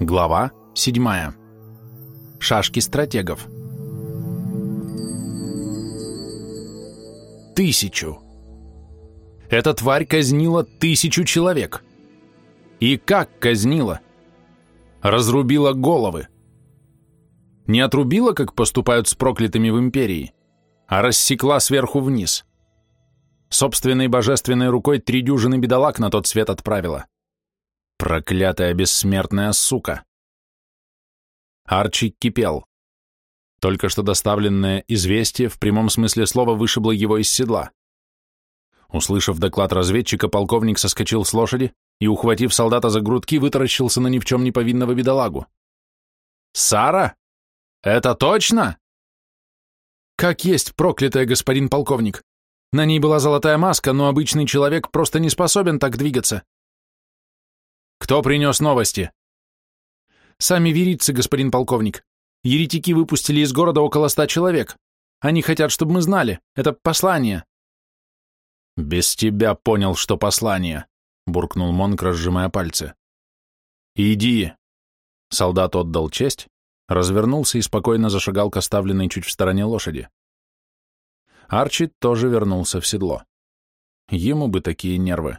Глава 7. Шашки стратегов. Тысячу. Эта тварь казнила тысячу человек. И как казнила? Разрубила головы. Не отрубила, как поступают с проклятыми в империи, а рассекла сверху вниз. Собственной божественной рукой три дюжины бедолаг на тот свет отправила. Проклятая бессмертная сука! Арчи кипел. Только что доставленное известие в прямом смысле слова вышибло его из седла. Услышав доклад разведчика, полковник соскочил с лошади и, ухватив солдата за грудки, вытаращился на ни в чем не повинного бедолагу. «Сара? Это точно?» «Как есть, проклятая, господин полковник. На ней была золотая маска, но обычный человек просто не способен так двигаться. Кто принес новости? Сами верицы, господин полковник. Еретики выпустили из города около ста человек. Они хотят, чтобы мы знали. Это послание. Без тебя понял, что послание, буркнул Монк, разжимая пальцы. Иди. Солдат отдал честь, развернулся и спокойно зашагал к оставленной чуть в стороне лошади. Арчи тоже вернулся в седло. Ему бы такие нервы.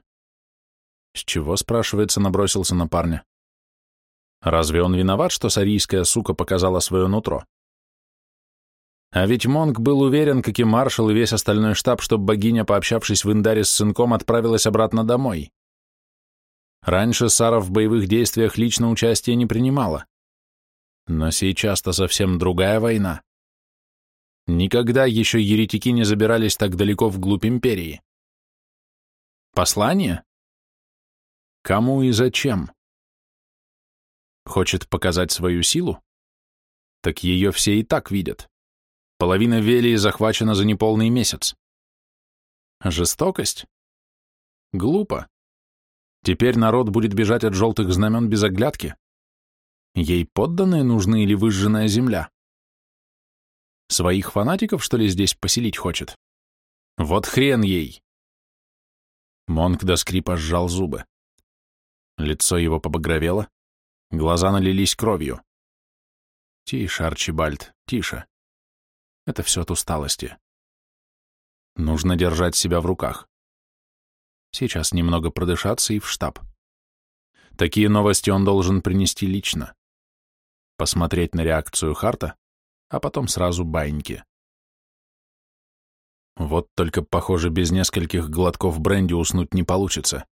С чего, спрашивается, набросился на парня? Разве он виноват, что сарийская сука показала свое нутро? А ведь Монг был уверен, как и маршал и весь остальной штаб, что богиня, пообщавшись в Индаре с сынком, отправилась обратно домой. Раньше Сара в боевых действиях лично участия не принимала. Но сейчас-то совсем другая война. Никогда еще еретики не забирались так далеко вглубь империи. Послание? Кому и зачем? Хочет показать свою силу? Так ее все и так видят. Половина Велии захвачена за неполный месяц. Жестокость? Глупо. Теперь народ будет бежать от желтых знамен без оглядки. Ей подданные нужны или выжженная земля? Своих фанатиков, что ли, здесь поселить хочет? Вот хрен ей. Монк до скрипа сжал зубы. Лицо его побагровело, глаза налились кровью. Тише, Арчибальд, тише. Это все от усталости. Нужно держать себя в руках. Сейчас немного продышаться и в штаб. Такие новости он должен принести лично. Посмотреть на реакцию Харта, а потом сразу баньки. Вот только, похоже, без нескольких глотков бренди уснуть не получится.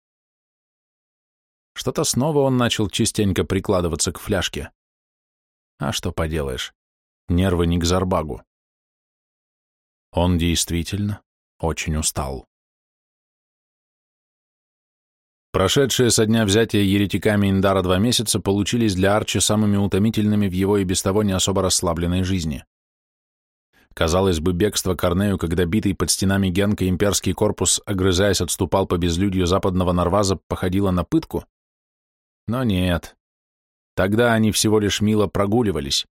Что-то снова он начал частенько прикладываться к фляжке. А что поделаешь, нервы не к зарбагу. Он действительно очень устал. Прошедшие со дня взятия еретиками Индара два месяца получились для Арчи самыми утомительными в его и без того не особо расслабленной жизни. Казалось бы, бегство Корнею, когда битый под стенами Генка имперский корпус, огрызаясь, отступал по безлюдью западного Нарваза, походило на пытку, но нет. Тогда они всего лишь мило прогуливались.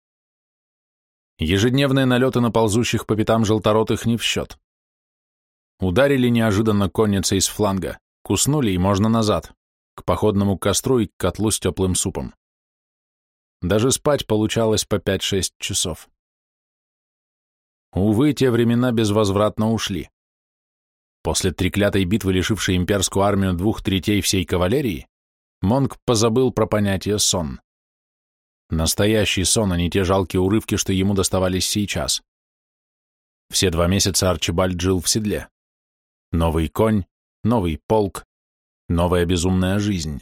Ежедневные налеты на ползущих по пятам желторотых не в счет. Ударили неожиданно конница из фланга, куснули и можно назад, к походному костру и к котлу с теплым супом. Даже спать получалось по 5-6 часов. Увы, те времена безвозвратно ушли. После треклятой битвы, лишившей имперскую армию двух третей всей кавалерии, Монг позабыл про понятие сон. Настоящий сон, а не те жалкие урывки, что ему доставались сейчас. Все два месяца Арчибальд жил в седле. Новый конь, новый полк, новая безумная жизнь.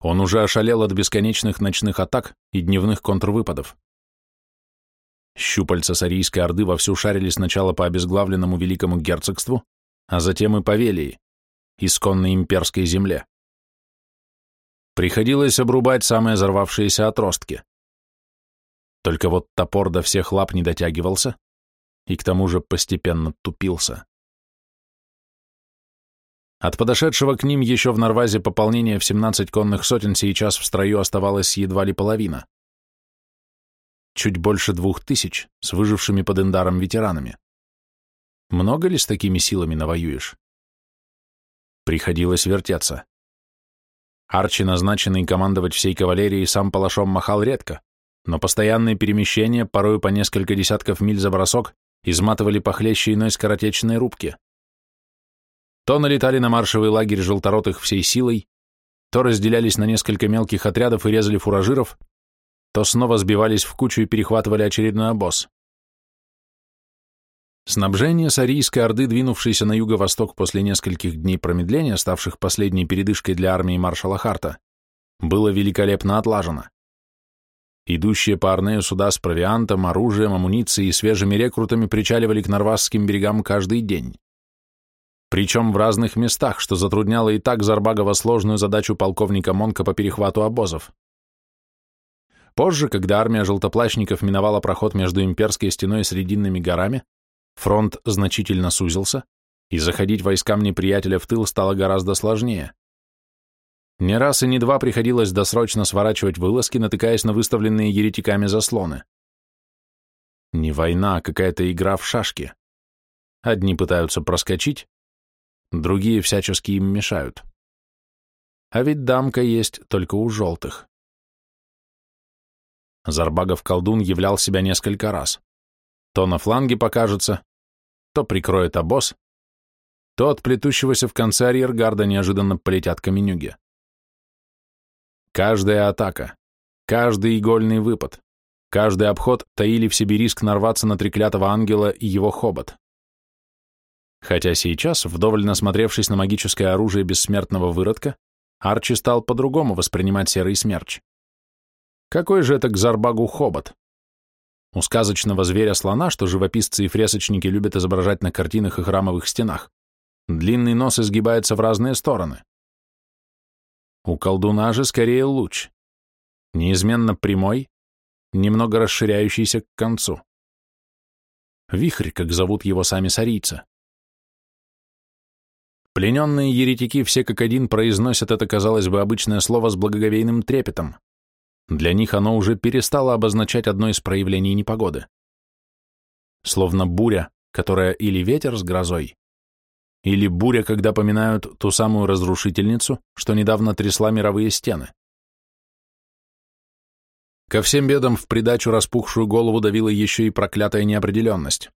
Он уже ошалел от бесконечных ночных атак и дневных контрвыпадов. Щупальца Сарийской Орды вовсю шарили сначала по обезглавленному Великому Герцогству, а затем и по Велии исконной имперской земле. Приходилось обрубать самые взорвавшиеся отростки. Только вот топор до всех лап не дотягивался и к тому же постепенно тупился. От подошедшего к ним еще в Нарвазе пополнения в 17 конных сотен сейчас в строю оставалась едва ли половина. Чуть больше двух тысяч с выжившими под Индаром ветеранами. Много ли с такими силами навоюешь? Приходилось вертеться. Арчи, назначенный командовать всей кавалерией, сам палашом махал редко, но постоянные перемещения, порою по несколько десятков миль за бросок, изматывали похлеще иной скоротечной рубки. То налетали на маршевый лагерь желторотых всей силой, то разделялись на несколько мелких отрядов и резали фуражиров, то снова сбивались в кучу и перехватывали очередной обоз. Снабжение Сарийской Орды, двинувшейся на юго-восток после нескольких дней промедления, ставших последней передышкой для армии маршала Харта, было великолепно отлажено. Идущие по Арнею суда с провиантом, оружием, амуницией и свежими рекрутами причаливали к Норвасским берегам каждый день причем в разных местах, что затрудняло и так Зарбагова сложную задачу полковника Монка по перехвату обозов. Позже, когда армия желтоплащников миновала проход между имперской стеной и Срединными горами, фронт значительно сузился, и заходить войскам неприятеля в тыл стало гораздо сложнее. Не раз и не два приходилось досрочно сворачивать вылазки, натыкаясь на выставленные еретиками заслоны. Не война, а какая-то игра в шашки. Одни пытаются проскочить, другие всячески им мешают. А ведь дамка есть только у желтых. Зарбагов колдун являл себя несколько раз. То на фланге покажется, то прикроет обоз, то от плетущегося в конце арьергарда неожиданно полетят каменюги. Каждая атака, каждый игольный выпад, каждый обход таили в себе риск нарваться на треклятого ангела и его хобот. Хотя сейчас, вдоволь насмотревшись на магическое оружие бессмертного выродка, Арчи стал по-другому воспринимать серый смерч. Какой же это к Зарбагу хобот? У сказочного зверя-слона, что живописцы и фресочники любят изображать на картинах и храмовых стенах, длинный нос изгибается в разные стороны. У колдуна же скорее луч, неизменно прямой, немного расширяющийся к концу. Вихрь, как зовут его сами сарийцы. Плененные еретики все как один произносят это, казалось бы, обычное слово с благоговейным трепетом. Для них оно уже перестало обозначать одно из проявлений непогоды. Словно буря, которая или ветер с грозой, или буря, когда поминают ту самую разрушительницу, что недавно трясла мировые стены. Ко всем бедам в придачу распухшую голову давила еще и проклятая неопределенность.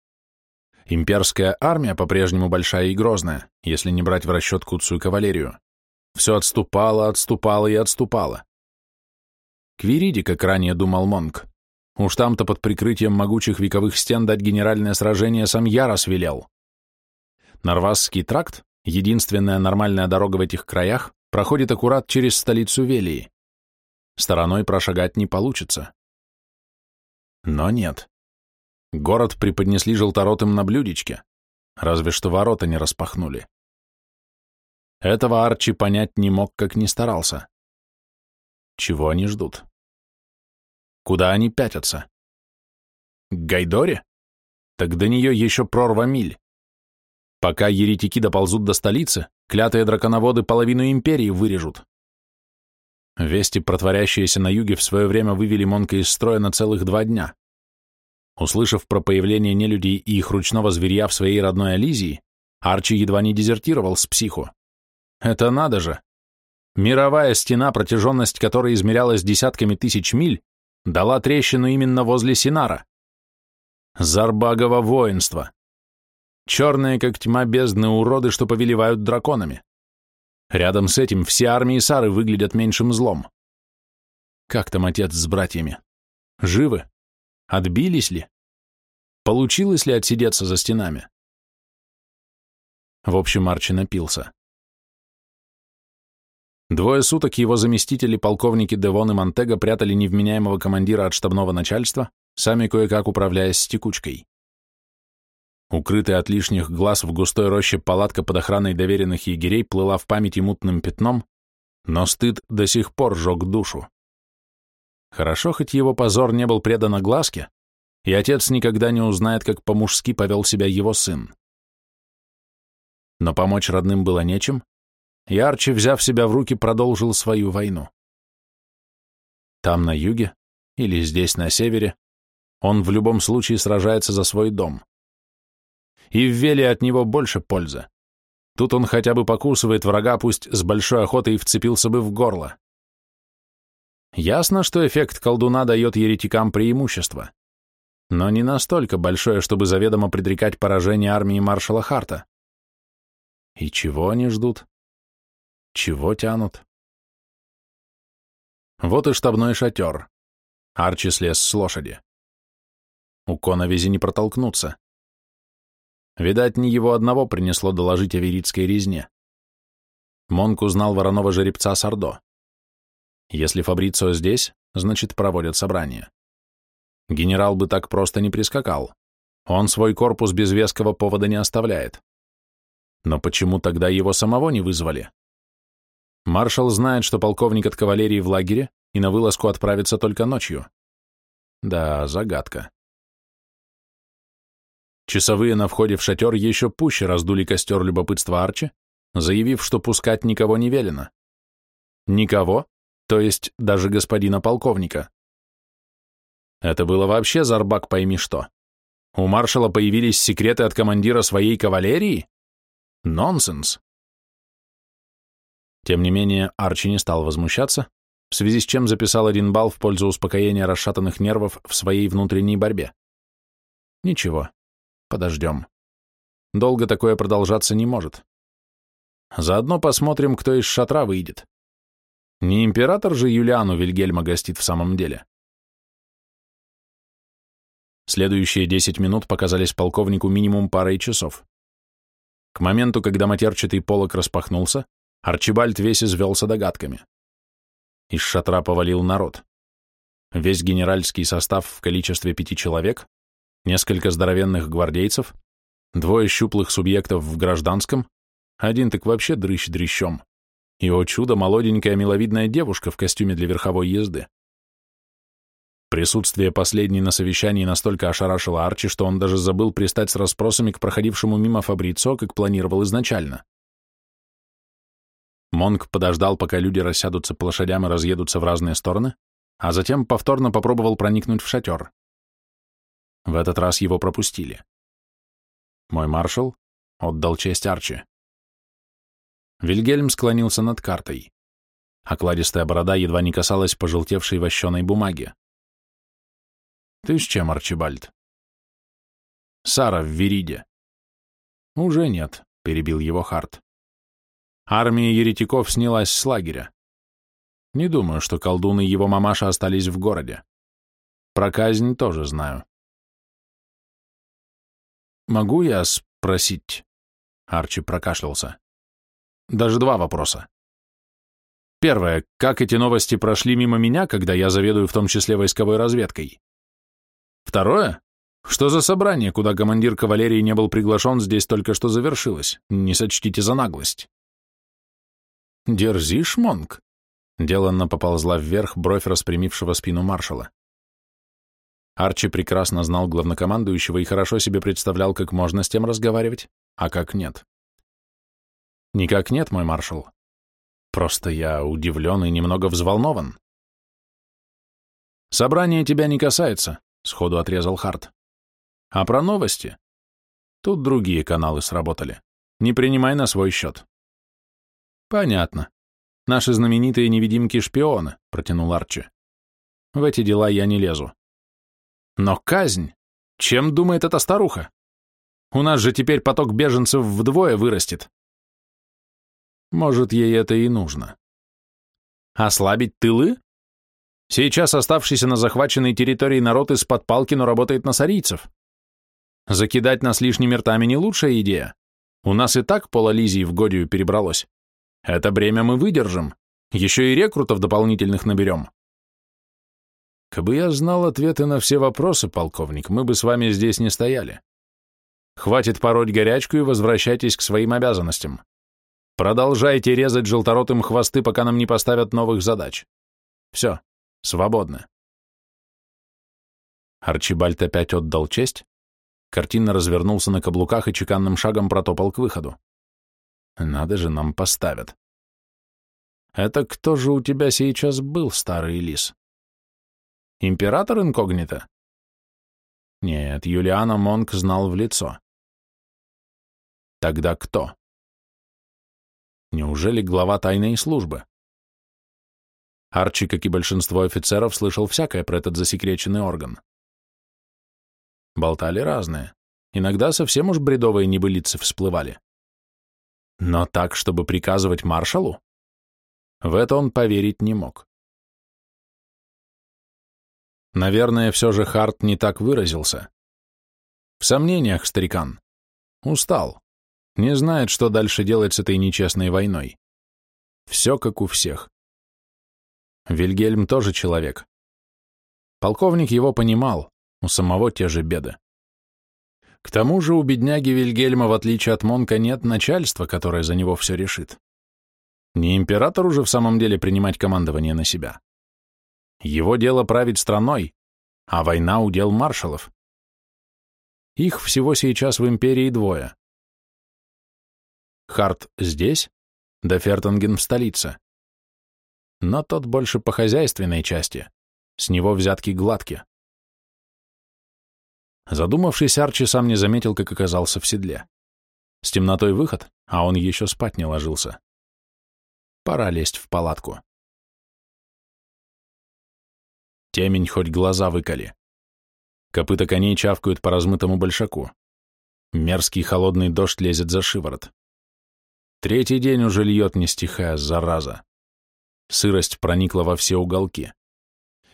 Имперская армия, по-прежнему большая и грозная, если не брать в расчет куцую кавалерию, все отступала, отступала и отступала. Квириди, как ранее думал Монг, уж там-то под прикрытием могучих вековых стен дать генеральное сражение сам Ярос велел. Нарвасский тракт, единственная нормальная дорога в этих краях, проходит аккурат через столицу Велии. Стороной прошагать не получится. Но нет. Город преподнесли желторотым на блюдечке, разве что ворота не распахнули. Этого Арчи понять не мог, как ни старался. Чего они ждут? Куда они пятятся? К Гайдоре? Так до нее еще прорва миль. Пока еретики доползут до столицы, клятые драконоводы половину империи вырежут. Вести, протворящиеся на юге, в свое время вывели Монка из строя на целых два дня. Услышав про появление нелюдей и их ручного зверья в своей родной Ализии, Арчи едва не дезертировал с психу. Это надо же! Мировая стена, протяженность которой измерялась десятками тысяч миль, дала трещину именно возле Синара. Зарбагово воинство. Черные, как тьма бездны, уроды, что повелевают драконами. Рядом с этим все армии Сары выглядят меньшим злом. Как там отец с братьями? Живы? Отбились ли? Получилось ли отсидеться за стенами? В общем, Арчи напился. Двое суток его заместители, полковники Девон и Монтега, прятали невменяемого командира от штабного начальства, сами кое-как управляясь с текучкой. Укрытая от лишних глаз в густой роще палатка под охраной доверенных егерей плыла в памяти мутным пятном, но стыд до сих пор жег душу. Хорошо, хоть его позор не был предан огласке, и отец никогда не узнает, как по-мужски повел себя его сын. Но помочь родным было нечем, и Арчи, взяв себя в руки, продолжил свою войну. Там, на юге, или здесь, на севере, он в любом случае сражается за свой дом. И в Веле от него больше пользы. Тут он хотя бы покусывает врага, пусть с большой охотой вцепился бы в горло. Ясно, что эффект колдуна дает еретикам преимущество, но не настолько большое, чтобы заведомо предрекать поражение армии маршала Харта. И чего они ждут? Чего тянут? Вот и штабной шатер. Арчи слез с лошади. У коновизи не протолкнуться. Видать, не его одного принесло доложить о веритской резне. Монк узнал вороного жеребца Сардо. Если Фабрицио здесь, значит, проводят собрание. Генерал бы так просто не прискакал. Он свой корпус без веского повода не оставляет. Но почему тогда его самого не вызвали? Маршал знает, что полковник от кавалерии в лагере и на вылазку отправится только ночью. Да, загадка. Часовые на входе в шатер еще пуще раздули костер любопытства Арчи, заявив, что пускать никого не велено. Никого, то есть даже господина полковника. Это было вообще зарбак пойми что. У маршала появились секреты от командира своей кавалерии? Нонсенс. Тем не менее, Арчи не стал возмущаться, в связи с чем записал один балл в пользу успокоения расшатанных нервов в своей внутренней борьбе. Ничего, подождем. Долго такое продолжаться не может. Заодно посмотрим, кто из шатра выйдет. Не император же Юлиану Вильгельма гостит в самом деле. Следующие десять минут показались полковнику минимум парой часов. К моменту, когда матерчатый полог распахнулся, Арчибальд весь извелся догадками. Из шатра повалил народ. Весь генеральский состав в количестве пяти человек, несколько здоровенных гвардейцев, двое щуплых субъектов в гражданском, один так вообще дрыщ дрыщом и, о чудо, молоденькая миловидная девушка в костюме для верховой езды. Присутствие последней на совещании настолько ошарашило Арчи, что он даже забыл пристать с расспросами к проходившему мимо Фабрицо, как планировал изначально. Монк подождал, пока люди рассядутся по лошадям и разъедутся в разные стороны, а затем повторно попробовал проникнуть в шатер. В этот раз его пропустили. Мой маршал отдал честь Арчи. Вильгельм склонился над картой. Окладистая борода едва не касалась пожелтевшей вощеной бумаги. «Ты с чем, Арчибальд?» «Сара в Вериде». «Уже нет», — перебил его Харт. «Армия еретиков снялась с лагеря. Не думаю, что колдун и его мамаша остались в городе. Про казнь тоже знаю». «Могу я спросить?» Арчи прокашлялся. Даже два вопроса. Первое. Как эти новости прошли мимо меня, когда я заведую в том числе войсковой разведкой? Второе. Что за собрание, куда командир кавалерии не был приглашен, здесь только что завершилось? Не сочтите за наглость. Дерзишь, Монк? Деланно поползла вверх бровь распрямившего спину маршала. Арчи прекрасно знал главнокомандующего и хорошо себе представлял, как можно с тем разговаривать, а как нет. Никак нет, мой маршал. Просто я удивлен и немного взволнован. Собрание тебя не касается, сходу отрезал Харт. А про новости? Тут другие каналы сработали. Не принимай на свой счет. Понятно. Наши знаменитые невидимки-шпионы, протянул Арчи. В эти дела я не лезу. Но казнь? Чем думает эта старуха? У нас же теперь поток беженцев вдвое вырастет. Может, ей это и нужно. Ослабить тылы? Сейчас оставшийся на захваченной территории народ из-под палки, но работает на сарийцев. Закидать нас лишними ртами не лучшая идея. У нас и так пола Лизии в Годию перебралось. Это бремя мы выдержим. Еще и рекрутов дополнительных наберем. Кабы я знал ответы на все вопросы, полковник, мы бы с вами здесь не стояли. Хватит пороть горячку и возвращайтесь к своим обязанностям. Продолжайте резать желторотым хвосты, пока нам не поставят новых задач. Все, свободно. Арчибальд опять отдал честь, картинно развернулся на каблуках и чеканным шагом протопал к выходу. Надо же, нам поставят. Это кто же у тебя сейчас был, старый лис? Император инкогнито? Нет, Юлиана Монк знал в лицо. Тогда кто? Неужели глава тайной службы? Арчи, как и большинство офицеров, слышал всякое про этот засекреченный орган. Болтали разные. Иногда совсем уж бредовые небылицы всплывали. Но так, чтобы приказывать маршалу? В это он поверить не мог. Наверное, все же Харт не так выразился. В сомнениях, старикан. Устал. Не знает, что дальше делать с этой нечестной войной. Все как у всех. Вильгельм тоже человек. Полковник его понимал, у самого те же беды. К тому же у бедняги Вильгельма, в отличие от Монка, нет начальства, которое за него все решит. Не император уже в самом деле принимать командование на себя. Его дело править страной, а война — удел маршалов. Их всего сейчас в империи двое. Харт здесь, да Фертонген в столице. Но тот больше по хозяйственной части, с него взятки гладкие. Задумавшись, Арчи сам не заметил, как оказался в седле. С темнотой выход, а он еще спать не ложился. Пора лезть в палатку. Темень хоть глаза выколи. Копыта коней чавкают по размытому большаку. Мерзкий холодный дождь лезет за шиворот. Третий день уже льет, не стихая, зараза. Сырость проникла во все уголки.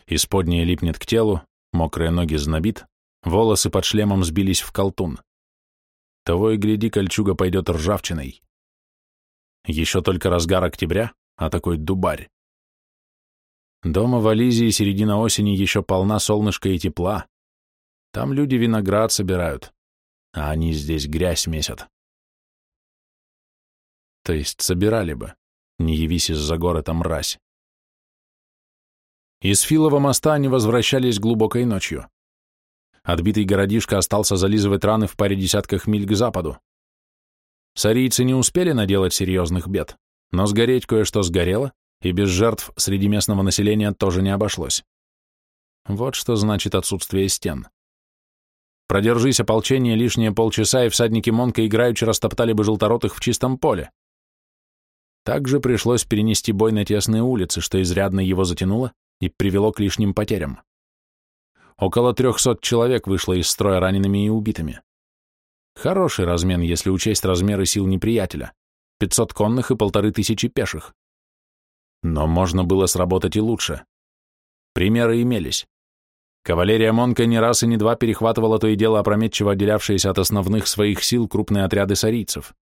Исподнее липнет к телу, мокрые ноги знобит, Волосы под шлемом сбились в колтун. Того и гляди, кольчуга пойдет ржавчиной. Еще только разгар октября, а такой дубарь. Дома в Ализии середина осени еще полна солнышка и тепла. Там люди виноград собирают, а они здесь грязь месят. То есть собирали бы, не явись из-за гор эта мразь. Из Филова моста они возвращались глубокой ночью. Отбитый городишко остался зализывать раны в паре десятках миль к западу. Сарийцы не успели наделать серьезных бед, но сгореть кое-что сгорело, и без жертв среди местного населения тоже не обошлось. Вот что значит отсутствие стен. Продержись ополчение лишние полчаса, и всадники Монка играючи растоптали бы желторотых в чистом поле. Также пришлось перенести бой на тесные улицы, что изрядно его затянуло и привело к лишним потерям. Около трехсот человек вышло из строя ранеными и убитыми. Хороший размен, если учесть размеры сил неприятеля. Пятьсот конных и полторы тысячи пеших. Но можно было сработать и лучше. Примеры имелись. Кавалерия Монка не раз и не два перехватывала то и дело опрометчиво отделявшиеся от основных своих сил крупные отряды сарийцев.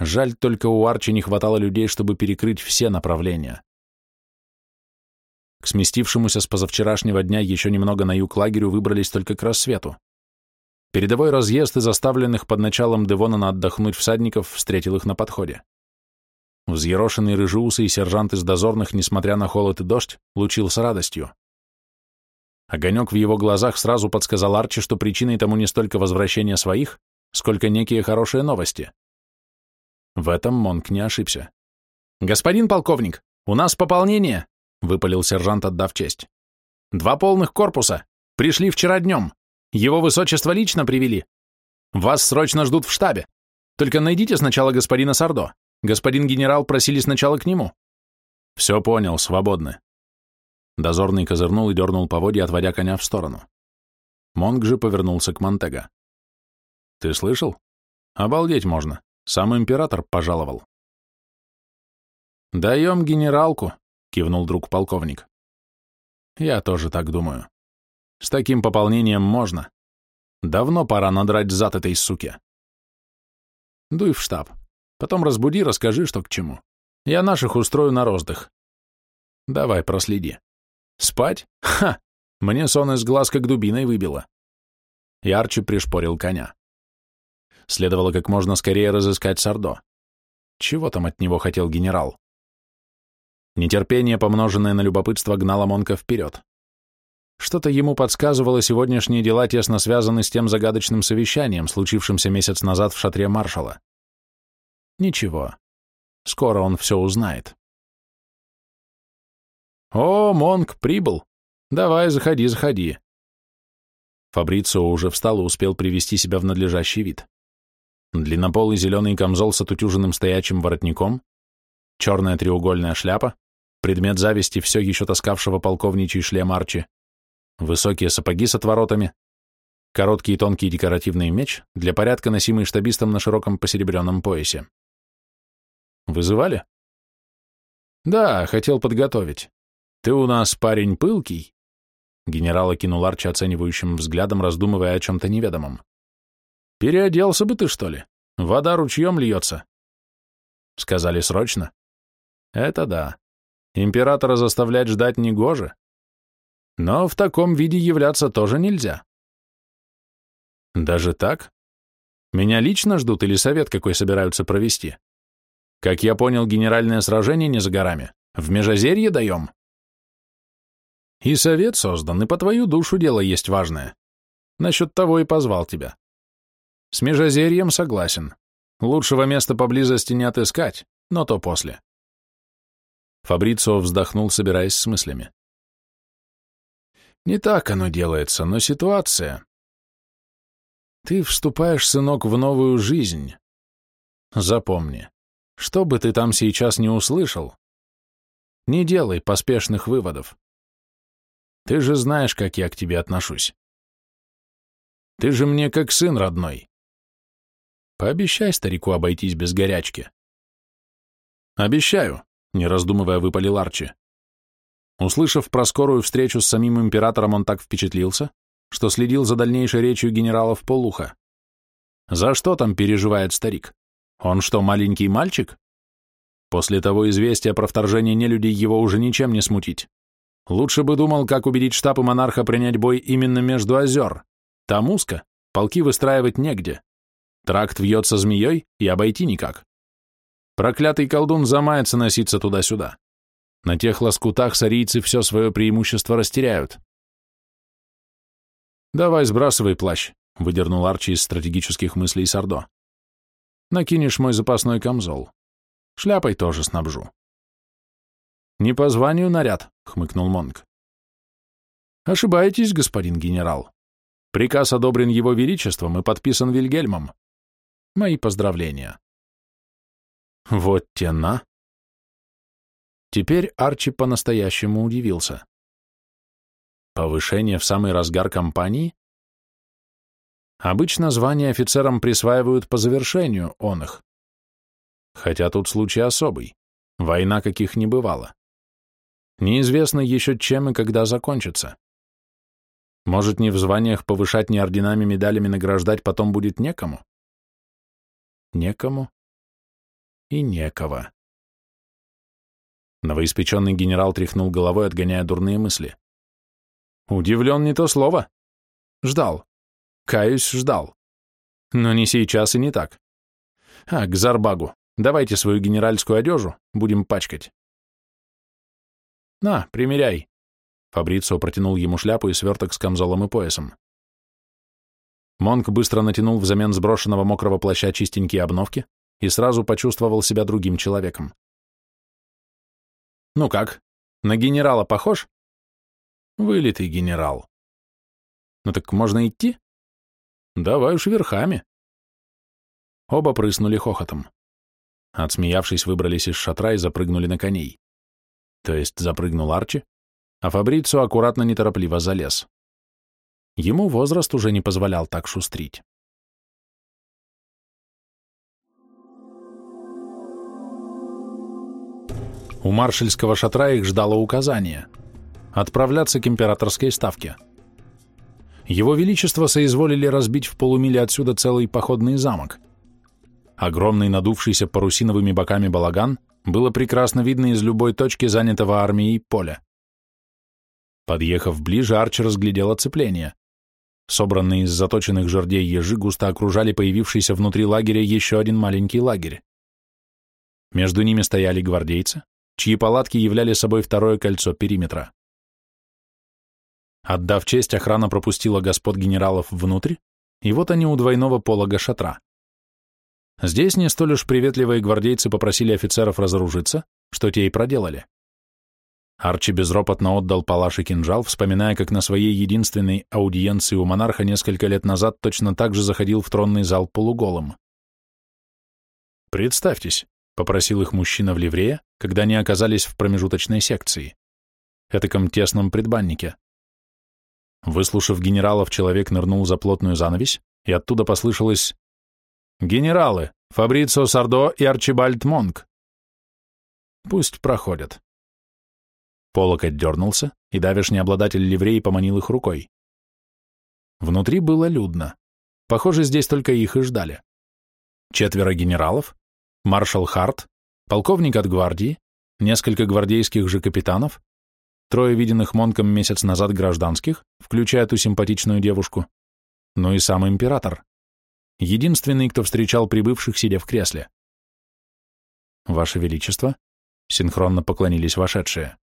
Жаль, только у Арчи не хватало людей, чтобы перекрыть все направления. К сместившемуся с позавчерашнего дня еще немного на юг лагерю выбрались только к рассвету. Передовой разъезд из оставленных под началом Девона на отдохнуть всадников встретил их на подходе. Взъерошенный рыжеусый сержант из дозорных, несмотря на холод и дождь, лучился радостью. Огонек в его глазах сразу подсказал Арчи, что причиной тому не столько возвращение своих, сколько некие хорошие новости. В этом Монк не ошибся. «Господин полковник, у нас пополнение!» Выпалил сержант, отдав честь. «Два полных корпуса. Пришли вчера днем. Его высочество лично привели. Вас срочно ждут в штабе. Только найдите сначала господина Сардо. Господин генерал просили сначала к нему». «Все понял, свободны». Дозорный козырнул и дернул поводья, отводя коня в сторону. Монг же повернулся к Монтега. «Ты слышал? Обалдеть можно. Сам император пожаловал». «Даем генералку», кивнул друг полковник. Я тоже так думаю. С таким пополнением можно. Давно пора надрать зад этой суке. Дуй в штаб. Потом разбуди, расскажи, что к чему. Я наших устрою на роздых. Давай, проследи. Спать? Ха! Мне сон из глаз как дубиной выбило. Ярче пришпорил коня. Следовало как можно скорее разыскать Сардо. Чего там от него хотел генерал? Нетерпение, помноженное на любопытство, гнало Монка вперед. Что-то ему подсказывало, сегодняшние дела тесно связаны с тем загадочным совещанием, случившимся месяц назад в шатре маршала. Ничего, скоро он все узнает. «О, Монк, прибыл! Давай, заходи, заходи!» Фабрицио уже встал и успел привести себя в надлежащий вид. длиннополый зеленый камзол с отутюженным стоячим воротником, черная треугольная шляпа, предмет зависти все еще таскавшего полковничий шлем Арчи, высокие сапоги с отворотами, короткий и тонкий декоративный меч, для порядка носимый штабистом на широком посеребренном поясе. «Вызывали?» «Да, хотел подготовить. Ты у нас парень пылкий?» Генерал окинул Арчи оценивающим взглядом, раздумывая о чем-то неведомом. «Переоделся бы ты, что ли? Вода ручьем льется». Сказали срочно. «Это да. Императора заставлять ждать негоже. Но в таком виде являться тоже нельзя». «Даже так? Меня лично ждут или совет какой собираются провести? Как я понял, генеральное сражение не за горами. В Межозерье даем?» И совет создан, и по твою душу дело есть важное. Насчет того и позвал тебя. С межозерьем согласен. Лучшего места поблизости не отыскать, но то после. Фабрицио вздохнул, собираясь с мыслями. Не так оно делается, но ситуация. Ты вступаешь, сынок, в новую жизнь. Запомни, что бы ты там сейчас не услышал, не делай поспешных выводов. Ты же знаешь, как я к тебе отношусь. Ты же мне как сын родной. Пообещай старику обойтись без горячки. Обещаю, не раздумывая, выпалил Арчи. Услышав про скорую встречу с самим императором, он так впечатлился, что следил за дальнейшей речью генерала в полуха. За что там переживает старик? Он что, маленький мальчик? После того известия про вторжение нелюдей его уже ничем не смутить. Лучше бы думал, как убедить штаб и монарха принять бой именно между озер. Там узко, полки выстраивать негде. Тракт вьется змеей и обойти никак. Проклятый колдун замается носиться туда-сюда. На тех лоскутах сарийцы все свое преимущество растеряют. «Давай сбрасывай плащ», — выдернул Арчи из стратегических мыслей Сардо. «Накинешь мой запасной камзол. Шляпой тоже снабжу». «Не по званию наряд», — хмыкнул Монг. «Ошибаетесь, господин генерал. Приказ одобрен его величеством и подписан Вильгельмом. Мои поздравления». «Вот тена». Теперь Арчи по-настоящему удивился. Повышение в самый разгар кампании? Обычно звания офицерам присваивают по завершению он их. Хотя тут случай особый. Война каких не бывало. Неизвестно еще чем и когда закончится. Может, не в званиях повышать, не орденами, медалями награждать потом будет некому? Некому и некого. Новоиспеченный генерал тряхнул головой, отгоняя дурные мысли. Удивлен не то слово. Ждал. Каюсь, ждал. Но не сейчас и не так. А, к Зарбагу. Давайте свою генеральскую одежу, будем пачкать. «На, примеряй!» Фабрицио протянул ему шляпу и сверток с камзолом и поясом. Монк быстро натянул взамен сброшенного мокрого плаща чистенькие обновки и сразу почувствовал себя другим человеком. «Ну как, на генерала похож?» «Вылитый генерал». «Ну так можно идти?» «Давай уж верхами». Оба прыснули хохотом. Отсмеявшись, выбрались из шатра и запрыгнули на коней то есть запрыгнул Арчи, а Фабрицу аккуратно неторопливо залез. Ему возраст уже не позволял так шустрить. У маршальского шатра их ждало указание — отправляться к императорской ставке. Его Величество соизволили разбить в полумиле отсюда целый походный замок. Огромный надувшийся парусиновыми боками балаган — было прекрасно видно из любой точки занятого армией поля. Подъехав ближе, Арчи разглядел оцепление. Собранные из заточенных жердей ежи густо окружали появившийся внутри лагеря еще один маленький лагерь. Между ними стояли гвардейцы, чьи палатки являли собой второе кольцо периметра. Отдав честь, охрана пропустила господ генералов внутрь, и вот они у двойного полога шатра. Здесь не столь уж приветливые гвардейцы попросили офицеров разоружиться, что те и проделали. Арчи безропотно отдал палаш и кинжал, вспоминая, как на своей единственной аудиенции у монарха несколько лет назад точно так же заходил в тронный зал полуголым. Представьтесь, попросил их мужчина в ливрее, когда они оказались в промежуточной секции, этаком тесном предбаннике. Выслушав генералов, человек нырнул за плотную занавесь, и оттуда послышалось «Генералы! Фабрицио Сардо и Арчибальд Монк!» «Пусть проходят». Полок отдернулся, и давешний обладатель ливреи поманил их рукой. Внутри было людно. Похоже, здесь только их и ждали. Четверо генералов, маршал Харт, полковник от гвардии, несколько гвардейских же капитанов, трое виденных Монком месяц назад гражданских, включая ту симпатичную девушку, ну и сам император. Единственный, кто встречал прибывших, сидя в кресле. «Ваше Величество», — синхронно поклонились вошедшие.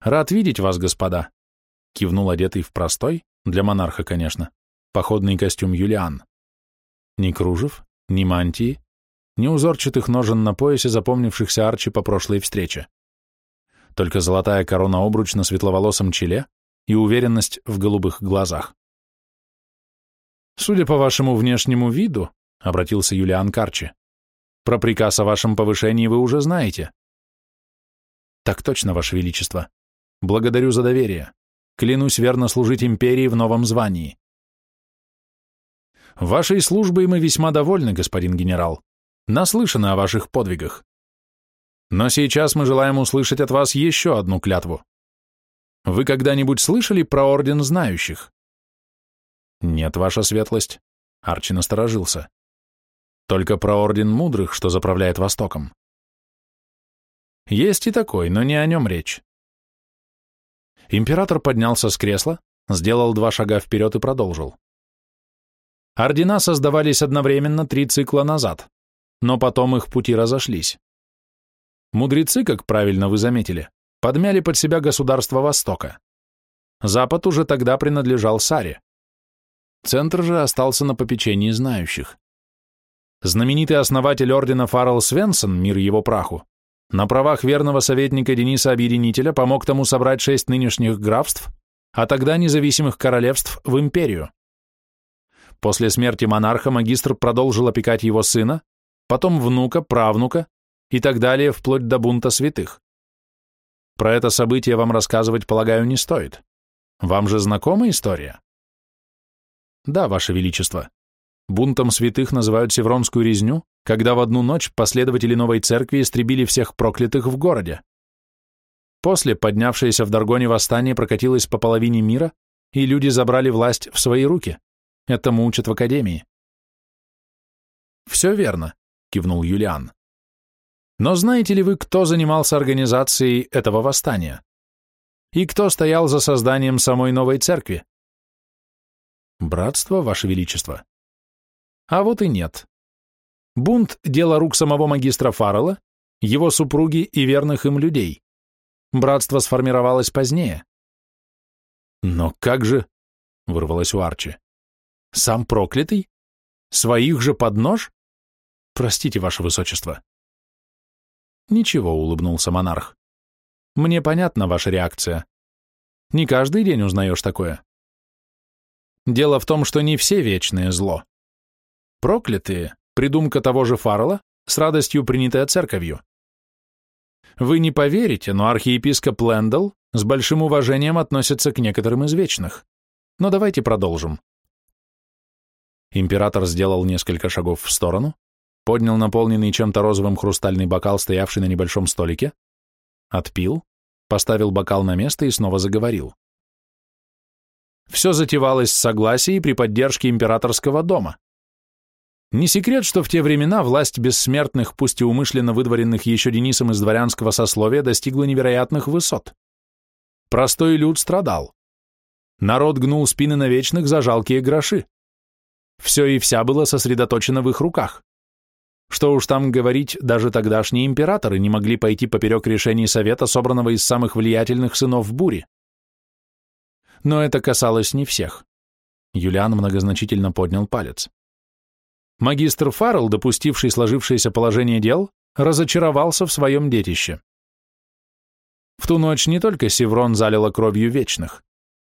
«Рад видеть вас, господа», — кивнул одетый в простой, для монарха, конечно, походный костюм Юлиан. Ни кружев, ни мантии, ни узорчатых ножен на поясе, запомнившихся Арчи по прошлой встрече. Только золотая корона-обруч на светловолосом челе и уверенность в голубых глазах. «Судя по вашему внешнему виду», — обратился Юлиан Карчи, «про приказ о вашем повышении вы уже знаете». «Так точно, Ваше Величество. Благодарю за доверие. Клянусь верно служить империи в новом звании. Вашей службой мы весьма довольны, господин генерал. Наслышаны о ваших подвигах. Но сейчас мы желаем услышать от вас еще одну клятву. Вы когда-нибудь слышали про Орден Знающих? Нет, ваша светлость. Арчи насторожился. Только про Орден Мудрых, что заправляет Востоком. Есть и такой, но не о нем речь. Император поднялся с кресла, сделал два шага вперед и продолжил. Ордена создавались одновременно три цикла назад, но потом их пути разошлись. Мудрецы, как правильно вы заметили, подмяли под себя государство Востока. Запад уже тогда принадлежал Саре. Центр же остался на попечении знающих. Знаменитый основатель ордена Фаррелл Свенсон, мир его праху, на правах верного советника Дениса Объединителя помог тому собрать шесть нынешних графств, а тогда независимых королевств в империю. После смерти монарха магистр продолжил опекать его сына, потом внука, правнука и так далее, вплоть до бунта святых. Про это событие вам рассказывать, полагаю, не стоит. Вам же знакома история? Да, Ваше Величество. Бунтом святых называют Севронскую резню, когда в одну ночь последователи новой церкви истребили всех проклятых в городе. После поднявшееся в Даргоне восстание прокатилось по половине мира, и люди забрали власть в свои руки. Этому учат в академии. «Все верно», — кивнул Юлиан. «Но знаете ли вы, кто занимался организацией этого восстания? И кто стоял за созданием самой новой церкви?» «Братство, Ваше Величество». «А вот и нет. Бунт – дело рук самого магистра Фаррелла, его супруги и верных им людей. Братство сформировалось позднее. «Но как же...» — вырвалось у Арчи. «Сам проклятый? Своих же под нож? Простите, ваше высочество». «Ничего», — улыбнулся монарх. «Мне понятна ваша реакция. Не каждый день узнаешь такое. Дело в том, что не все вечное зло. Проклятые Придумка того же Фаррелла, с радостью принятая церковью. Вы не поверите, но архиепископ Лэндалл с большим уважением относится к некоторым из вечных. Но давайте продолжим. Император сделал несколько шагов в сторону, поднял наполненный чем-то розовым хрустальный бокал, стоявший на небольшом столике, отпил, поставил бокал на место и снова заговорил. Все затевалось с согласия и при поддержке императорского дома. Не секрет, что в те времена власть бессмертных, пусть и умышленно выдворенных еще Денисом из дворянского сословия, достигла невероятных высот. Простой люд страдал. Народ гнул спины на вечных за жалкие гроши. Все и вся было сосредоточено в их руках. Что уж там говорить, даже тогдашние императоры не могли пойти поперек решений совета, собранного из самых влиятельных сынов бури. Но это касалось не всех. Юлиан многозначительно поднял палец. Магистр Фаррелл, допустивший сложившееся положение дел, разочаровался в своем детище. В ту ночь не только Севрон залило кровью вечных.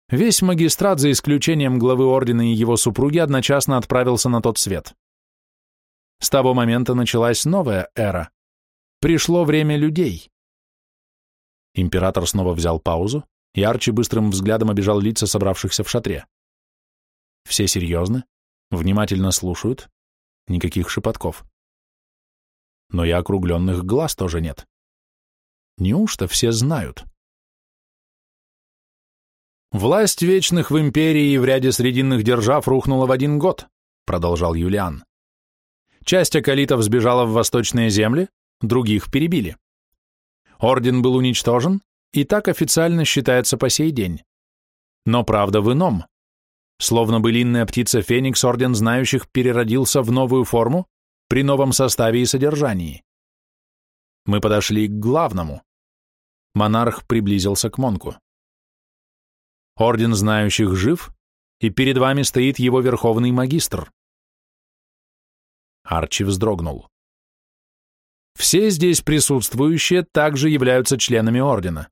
Весь магистрат, за исключением главы ордена и его супруги, одночасно отправился на тот свет. С того момента началась новая эра. Пришло время людей. Император снова взял паузу, и Арчи быстрым взглядом обижал лица собравшихся в шатре. Все серьезны, внимательно слушают, никаких шепотков. Но и округленных глаз тоже нет. Неужто все знают? Власть вечных в империи и в ряде срединных держав рухнула в один год, продолжал Юлиан. Часть акалитов сбежала в восточные земли, других перебили. Орден был уничтожен, и так официально считается по сей день. Но правда в ином. Словно былинная птица Феникс, Орден Знающих переродился в новую форму при новом составе и содержании. Мы подошли к главному. Монарх приблизился к Монку. Орден Знающих жив, и перед вами стоит его верховный магистр. Арчи вздрогнул. Все здесь присутствующие также являются членами ордена,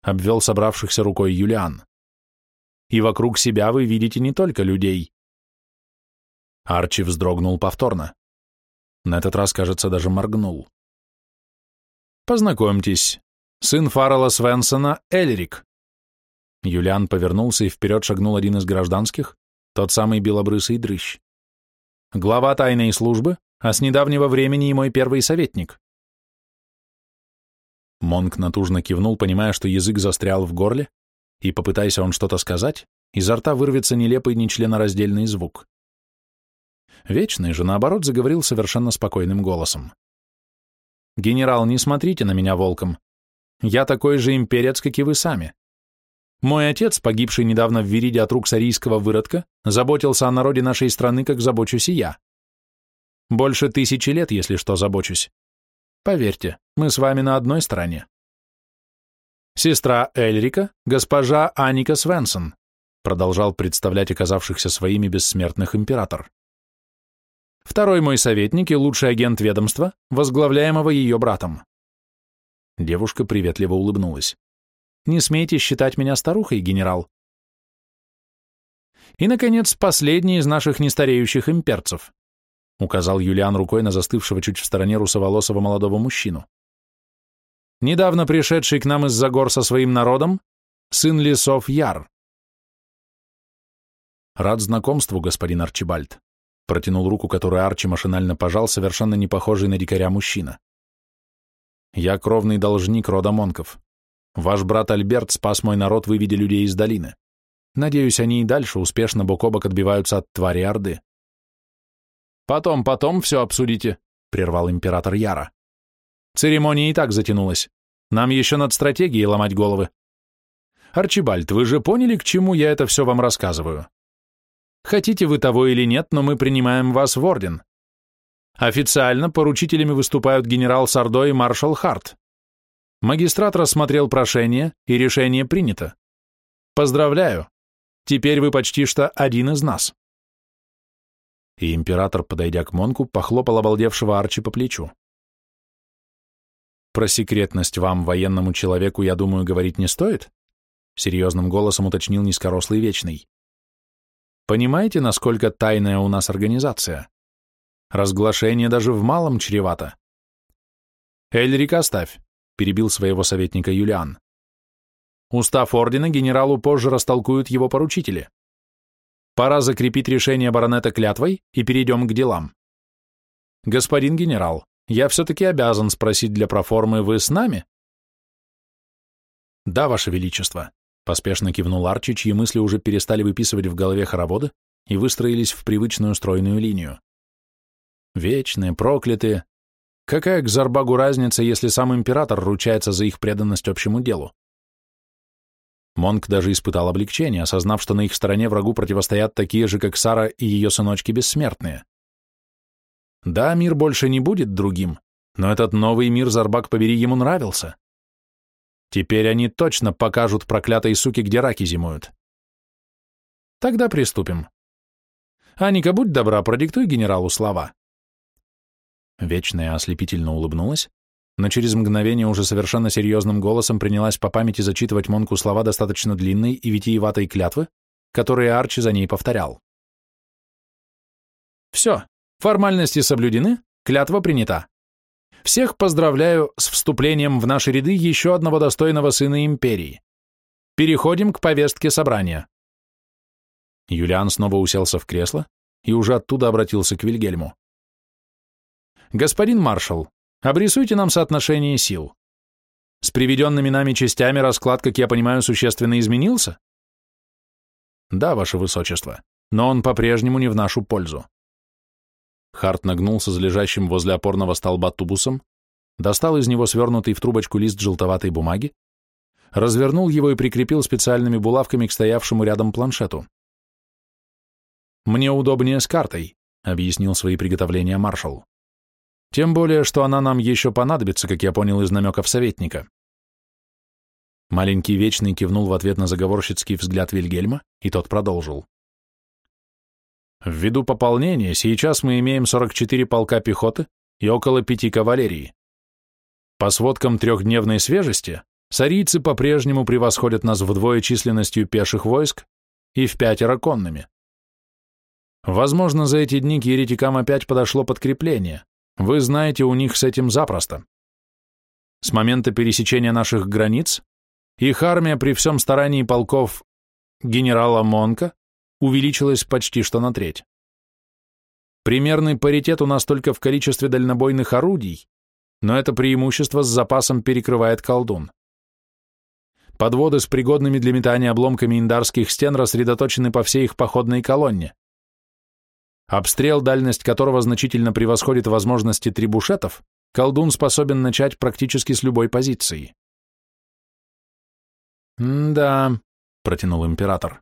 обвел собравшихся рукой Юлиан. И вокруг себя вы видите не только людей. Арчи вздрогнул повторно. На этот раз, кажется, даже моргнул. Познакомьтесь, сын Фаррелла Свенсона Эльрик. Юлиан повернулся и вперед шагнул один из гражданских, тот самый белобрысый дрыщ. Глава тайной службы, а с недавнего времени и мой первый советник. Монк натужно кивнул, понимая, что язык застрял в горле, и, попытайся он что-то сказать, изо рта вырвется нелепый нечленораздельный звук. Вечный же, наоборот, заговорил совершенно спокойным голосом. «Генерал, не смотрите на меня волком. Я такой же имперец, как и вы сами. Мой отец, погибший недавно в Вириде от рук сарийского выродка, заботился о народе нашей страны, как забочусь и я. Больше тысячи лет, если что, забочусь. Поверьте, мы с вами на одной стороне. Сестра Эльрика, госпожа Аника Свенсон, продолжал представлять оказавшихся своими бессмертных император. Второй мой советник и лучший агент ведомства, возглавляемого ее братом. Девушка приветливо улыбнулась. Не смейте считать меня старухой, генерал. И, наконец, последний из наших нестареющих имперцев, указал Юлиан рукой на застывшего чуть в стороне русоволосого молодого мужчину. Недавно пришедший к нам из-за гор со своим народом, сын лесов Яр. Рад знакомству, господин Арчибальд. Протянул руку, которую Арчи машинально пожал, совершенно не похожий на дикаря мужчина. Я кровный должник рода Монков. Ваш брат Альберт спас мой народ, выведя людей из долины. Надеюсь, они и дальше успешно бок о бок отбиваются от твари Орды. Потом, потом все обсудите, прервал император Яра. Церемония и так затянулась. Нам еще над стратегией ломать головы. Арчибальд, вы же поняли, к чему я это все вам рассказываю? Хотите вы того или нет, но мы принимаем вас в орден. Официально поручителями выступают генерал Сардо и маршал Харт. Магистрат рассмотрел прошение, и решение принято. Поздравляю. Теперь вы почти что один из нас. И император, подойдя к Монку, похлопал обалдевшего Арчи по плечу. Про секретность вам, военному человеку, я думаю, говорить не стоит? Серьезным голосом уточнил низкорослый Вечный. Понимаете, насколько тайная у нас организация? Разглашение даже в малом чревато. Эльрик, оставь перебил своего советника Юлиан. Устав ордена генералу позже растолкуют его поручители. Пора закрепить решение баронета клятвой и перейдем к делам. Господин генерал, я все-таки обязан спросить для проформы, вы с нами? Да, ваше величество, поспешно кивнул Арчи, чьи мысли уже перестали выписывать в голове хороводы и выстроились в привычную стройную линию. Вечные, проклятые, Какая к Зарбагу разница, если сам император ручается за их преданность общему делу? Монк даже испытал облегчение, осознав, что на их стороне врагу противостоят такие же, как Сара и ее сыночки бессмертные. Да, мир больше не будет другим, но этот новый мир, Зарбак, побери, ему нравился. Теперь они точно покажут проклятой суке, где раки зимуют. Тогда приступим. Аника, будь добра, продиктуй генералу слова. Вечная ослепительно улыбнулась, но через мгновение уже совершенно серьезным голосом принялась по памяти зачитывать Монку слова достаточно длинной и витиеватой клятвы, которые Арчи за ней повторял. «Все, формальности соблюдены, Клятва принята. Всех поздравляю с вступлением в наши ряды еще одного достойного сына империи. Переходим к повестке собрания. Юлиан снова уселся в кресло и уже оттуда обратился к Вильгельму. Господин маршал, обрисуйте нам соотношение сил. С приведенными нами частями расклад, как я понимаю, существенно изменился? Да, ваше высочество, но он по-прежнему не в нашу пользу. Харт нагнулся за лежащим возле опорного столба тубусом, достал из него свернутый в трубочку лист желтоватой бумаги, развернул его и прикрепил специальными булавками к стоявшему рядом планшету. «Мне удобнее с картой», — объяснил свои приготовления маршал. «Тем более, что она нам еще понадобится, как я понял из намеков советника». Маленький Вечный кивнул в ответ на заговорщицкий взгляд Вильгельма, и тот продолжил. Ввиду пополнения, сейчас мы имеем 44 полка пехоты и около пяти кавалерии. По сводкам трехдневной свежести, сарийцы по-прежнему превосходят нас вдвое численностью пеших войск и в пятеро конными. Возможно, за эти дни к еретикам опять подошло подкрепление. Вы знаете, у них с этим запросто. С момента пересечения наших границ их армия при всем старании полков генерала Монка увеличилась почти что на треть. Примерный паритет у нас только в количестве дальнобойных орудий, но это преимущество с запасом перекрывает колдун. Подводы с пригодными для метания обломками индарских стен рассредоточены по всей их походной колонне. Обстрел, дальность которого значительно превосходит возможности трибушетов, колдун способен начать практически с любой позиции. «Да», — протянул император.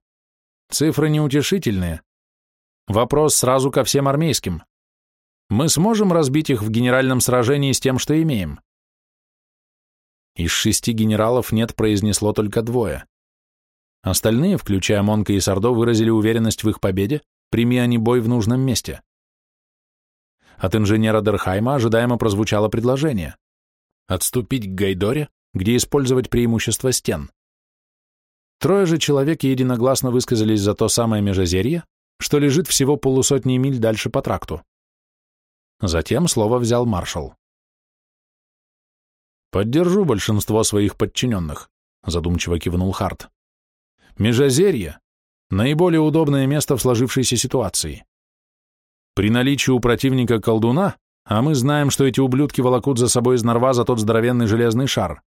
Цифры неутешительные. Вопрос сразу ко всем армейским. Мы сможем разбить их в генеральном сражении с тем, что имеем? Из шести генералов нет произнесло только двое. Остальные, включая Монка и Сардо, выразили уверенность в их победе, прими они бой в нужном месте. От инженера Дерхайма ожидаемо прозвучало предложение отступить к Гайдоре, где использовать преимущество стен. Трое же человек единогласно высказались за то самое межозерье, что лежит всего полусотни миль дальше по тракту. Затем слово взял маршал. «Поддержу большинство своих подчиненных», — задумчиво кивнул Харт. «Межозерье — наиболее удобное место в сложившейся ситуации. При наличии у противника колдуна, а мы знаем, что эти ублюдки волокут за собой из Нарваза тот здоровенный железный шар,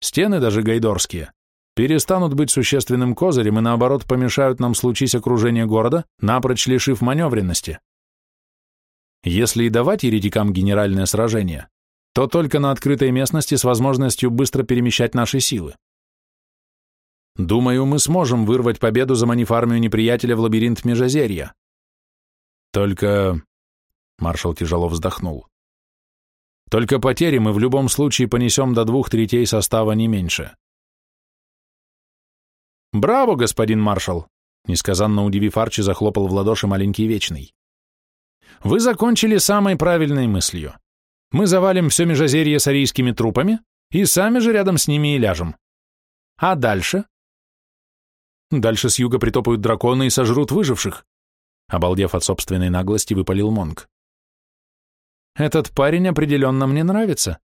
стены даже гайдорские, перестанут быть существенным козырем и, наоборот, помешают нам случись окружение города, напрочь лишив маневренности. Если и давать еретикам генеральное сражение, то только на открытой местности с возможностью быстро перемещать наши силы. Думаю, мы сможем вырвать победу, заманив армию неприятеля в лабиринт Межозерья. Только... Маршал тяжело вздохнул. Только потери мы в любом случае понесем до двух третей состава не меньше. «Браво, господин маршал!» Несказанно удивив Арчи, захлопал в ладоши маленький Вечный. «Вы закончили самой правильной мыслью. Мы завалим все межозерье с арийскими трупами и сами же рядом с ними и ляжем. А дальше?» «Дальше с юга притопают драконы и сожрут выживших», обалдев от собственной наглости, выпалил Монг. «Этот парень определенно мне нравится»,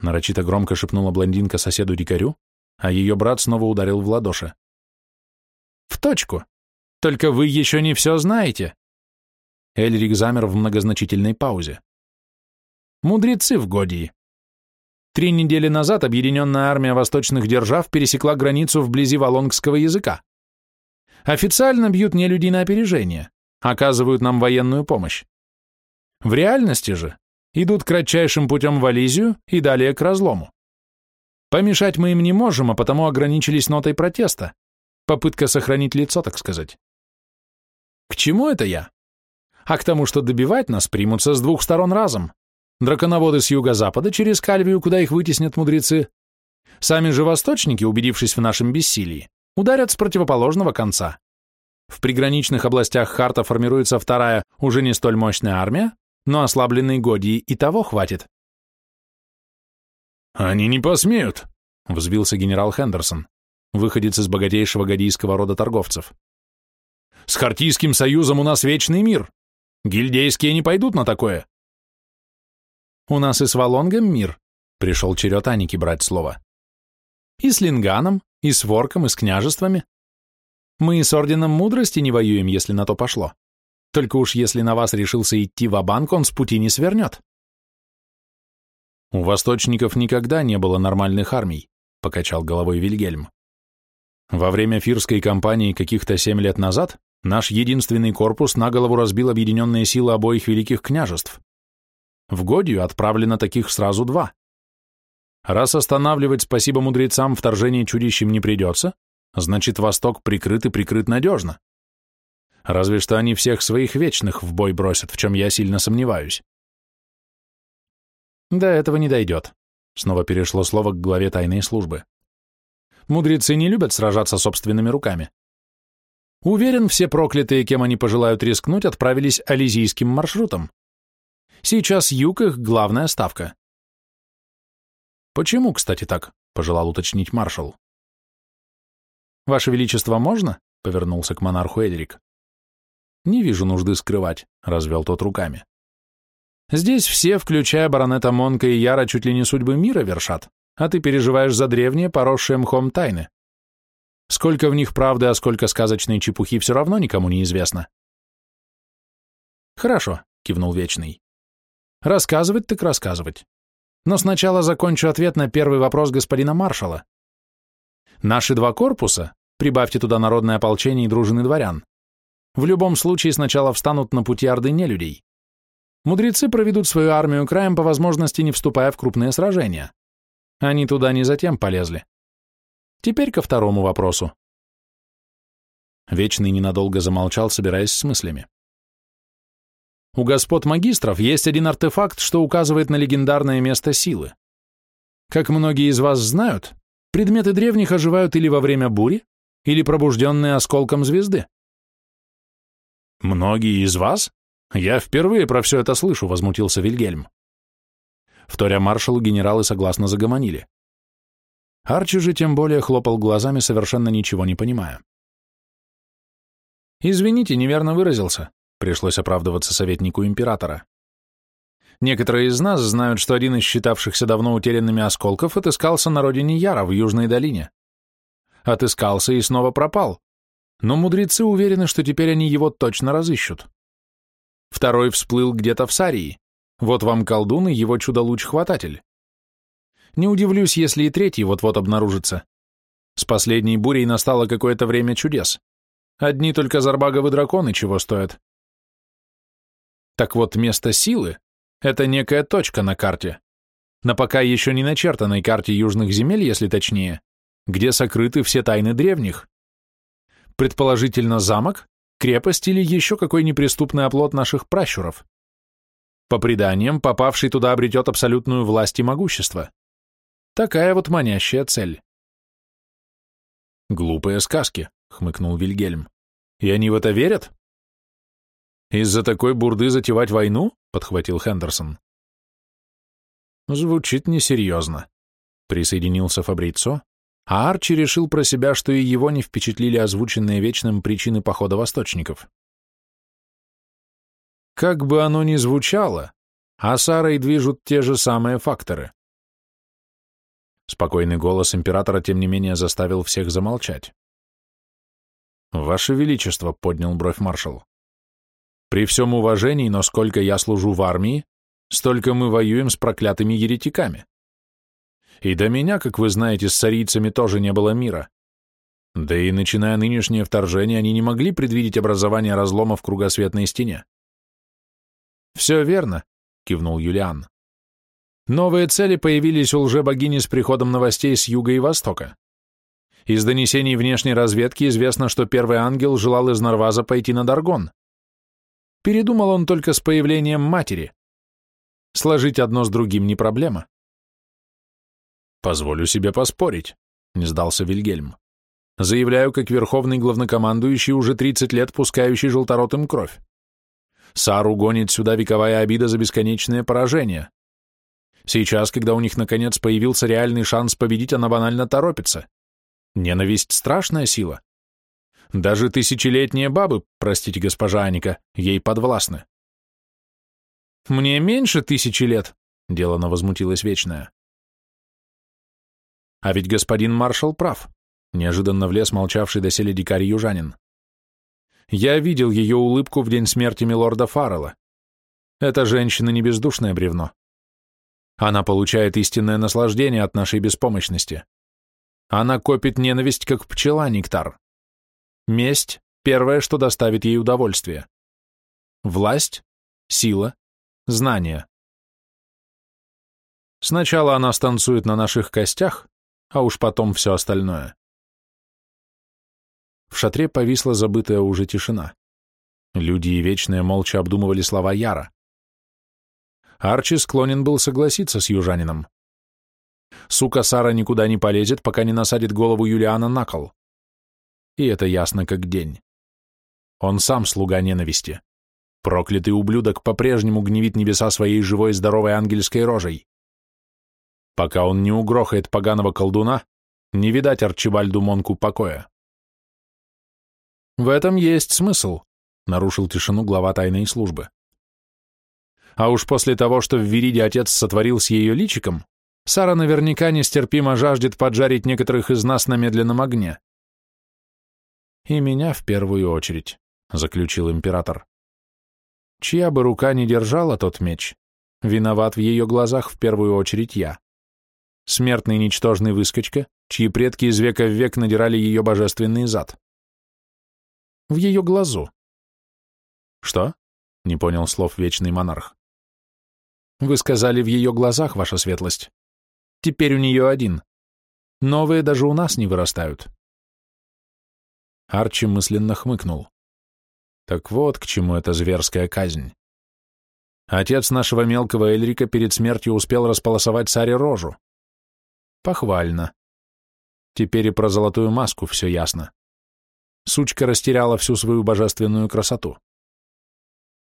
нарочито громко шепнула блондинка соседу-дикарю, а ее брат снова ударил в ладоши. В точку. Только вы еще не все знаете. Эльрик замер в многозначительной паузе. Мудрецы в Годии. Три недели назад объединенная армия восточных держав пересекла границу вблизи Волонгского языка. Официально бьют не людей на опережение, оказывают нам военную помощь. В реальности же идут кратчайшим путем в Ализию и далее к разлому. Помешать мы им не можем, а потому ограничились нотой протеста. Попытка сохранить лицо, так сказать. К чему это я? А к тому, что добивать нас примутся с двух сторон разом. Драконоводы с юго-запада через Кальвию, куда их вытеснят мудрецы. Сами же восточники, убедившись в нашем бессилии, ударят с противоположного конца. В приграничных областях Харта формируется вторая, уже не столь мощная армия, но ослабленной Годии и того хватит. «Они не посмеют», — взвился генерал Хендерсон выходец из богатейшего гадийского рода торговцев. «С Хартийским союзом у нас вечный мир. Гильдейские не пойдут на такое». У нас и с Волонгом мир. Пришел черед Аники брать слово. И с Линганом, и с Ворком, и с княжествами. Мы и с Орденом Мудрости не воюем, если на то пошло. Только уж если на вас решился идти в банк он с пути не свернет. У восточников никогда не было нормальных армий, покачал головой Вильгельм. Во время фирской кампании каких-то семь лет назад наш единственный корпус на голову разбил объединенные силы обоих великих княжеств. В Годию отправлено таких сразу два. Раз останавливать, спасибо мудрецам, вторжение чудищем не придется, значит, Восток прикрыт и прикрыт надежно. Разве что они всех своих вечных в бой бросят, в чем я сильно сомневаюсь. До этого не дойдет. Снова перешло слово к главе тайной службы. Мудрецы не любят сражаться собственными руками. Уверен, все проклятые, кем они пожелают рискнуть, отправились ализийским маршрутом. Сейчас юг их главная ставка. Почему, кстати, так? Пожелал уточнить маршал. Ваше Величество, можно? Повернулся к монарху Эдрик. Не вижу нужды скрывать, развел тот руками. Здесь все, включая баронета Монка и Яра, чуть ли не судьбы мира вершат а ты переживаешь за древние, поросшие мхом тайны. Сколько в них правды, а сколько сказочной чепухи, все равно никому не известно. Хорошо, кивнул Вечный. Рассказывать так рассказывать. Но сначала закончу ответ на первый вопрос господина маршала. Наши два корпуса, прибавьте туда народное ополчение и дружины дворян, в любом случае сначала встанут на пути орды нелюдей. Мудрецы проведут свою армию краем по возможности, не вступая в крупные сражения. Они туда не затем полезли. Теперь ко второму вопросу. Вечный ненадолго замолчал, собираясь с мыслями. У господ магистров есть один артефакт, что указывает на легендарное место силы. Как многие из вас знают, предметы древних оживают или во время бури, или пробужденные осколком звезды. «Многие из вас? Я впервые про все это слышу», — возмутился Вильгельм. Вторя маршалу генералы согласно загомонили. Арчи же тем более хлопал глазами, совершенно ничего не понимая. «Извините, неверно выразился», — пришлось оправдываться советнику императора. «Некоторые из нас знают, что один из считавшихся давно утерянными осколков отыскался на родине Яра в Южной долине. Отыскался и снова пропал, но мудрецы уверены, что теперь они его точно разыщут. Второй всплыл где-то в Сарии. Вот вам колдун и его чудо-луч-хвататель. Не удивлюсь, если и третий вот-вот обнаружится. С последней бурей настало какое-то время чудес. Одни только зарбаговы драконы чего стоят. Так вот, место силы — это некая точка на карте. На пока еще не начертанной карте южных земель, если точнее, где сокрыты все тайны древних. Предположительно, замок, крепость или еще какой неприступный оплот наших пращуров. По преданиям, попавший туда обретет абсолютную власть и могущество. Такая вот манящая цель. «Глупые сказки», — хмыкнул Вильгельм. «И они в это верят?» «Из-за такой бурды затевать войну?» — подхватил Хендерсон. «Звучит несерьезно», — присоединился Фабрицо, а Арчи решил про себя, что и его не впечатлили озвученные вечным причины похода восточников. Как бы оно ни звучало, а Сарой движут те же самые факторы. Спокойный голос императора, тем не менее, заставил всех замолчать. «Ваше Величество», — поднял бровь маршал, — «при всем уважении, но сколько я служу в армии, столько мы воюем с проклятыми еретиками. И до меня, как вы знаете, с сарийцами тоже не было мира. Да и начиная нынешнее вторжение, они не могли предвидеть образование разлома в кругосветной стене. «Все верно», — кивнул Юлиан. «Новые цели появились у лже-богини с приходом новостей с юга и востока. Из донесений внешней разведки известно, что первый ангел желал из Нарваза пойти на Даргон. Передумал он только с появлением матери. Сложить одно с другим не проблема». «Позволю себе поспорить», — не сдался Вильгельм. «Заявляю, как верховный главнокомандующий, уже 30 лет пускающий желторотым кровь. Сару гонит сюда вековая обида за бесконечное поражение. Сейчас, когда у них наконец появился реальный шанс победить, она банально торопится. Ненависть — страшная сила. Даже тысячелетние бабы, простите, госпожа Аника, ей подвластны. «Мне меньше тысячи лет», — делано возмутилась Вечная. А ведь господин маршал прав, — неожиданно влез молчавший доселе дикарь южанин. Я видел ее улыбку в день смерти милорда Фаррелла. Эта женщина не бездушное бревно. Она получает истинное наслаждение от нашей беспомощности. Она копит ненависть, как пчела нектар. Месть — первое, что доставит ей удовольствие. Власть, сила, знание. Сначала она станцует на наших костях, а уж потом все остальное. В шатре повисла забытая уже тишина. Люди и Вечные молча обдумывали слова Яра. Арчи склонен был согласиться с южанином. Сука Сара никуда не полезет, пока не насадит голову Юлиана на кол. И это ясно как день. Он сам слуга ненависти. Проклятый ублюдок по-прежнему гневит небеса своей живой здоровой ангельской рожей. Пока он не угрохает поганого колдуна, не видать Арчибальду Монку покоя. В этом есть смысл, нарушил тишину глава тайной службы. А уж после того, что в Вириде отец сотворил с ее личиком, Сара наверняка нестерпимо жаждет поджарить некоторых из нас на медленном огне. «И меня в первую очередь», — заключил император. «Чья бы рука не держала тот меч, виноват в ее глазах в первую очередь я. Смертный ничтожный выскочка, чьи предки из века в век надирали ее божественный зад. В ее глазу». «Что?» — не понял слов вечный монарх. «Вы сказали в ее глазах, ваша светлость. Теперь у нее один. Новые даже у нас не вырастают. Арчи мысленно хмыкнул. Так вот, к чему эта зверская казнь. Отец нашего мелкого Эльрика перед смертью успел располосовать царе рожу. Похвально. Теперь и про золотую маску все ясно. Сучка растеряла всю свою божественную красоту.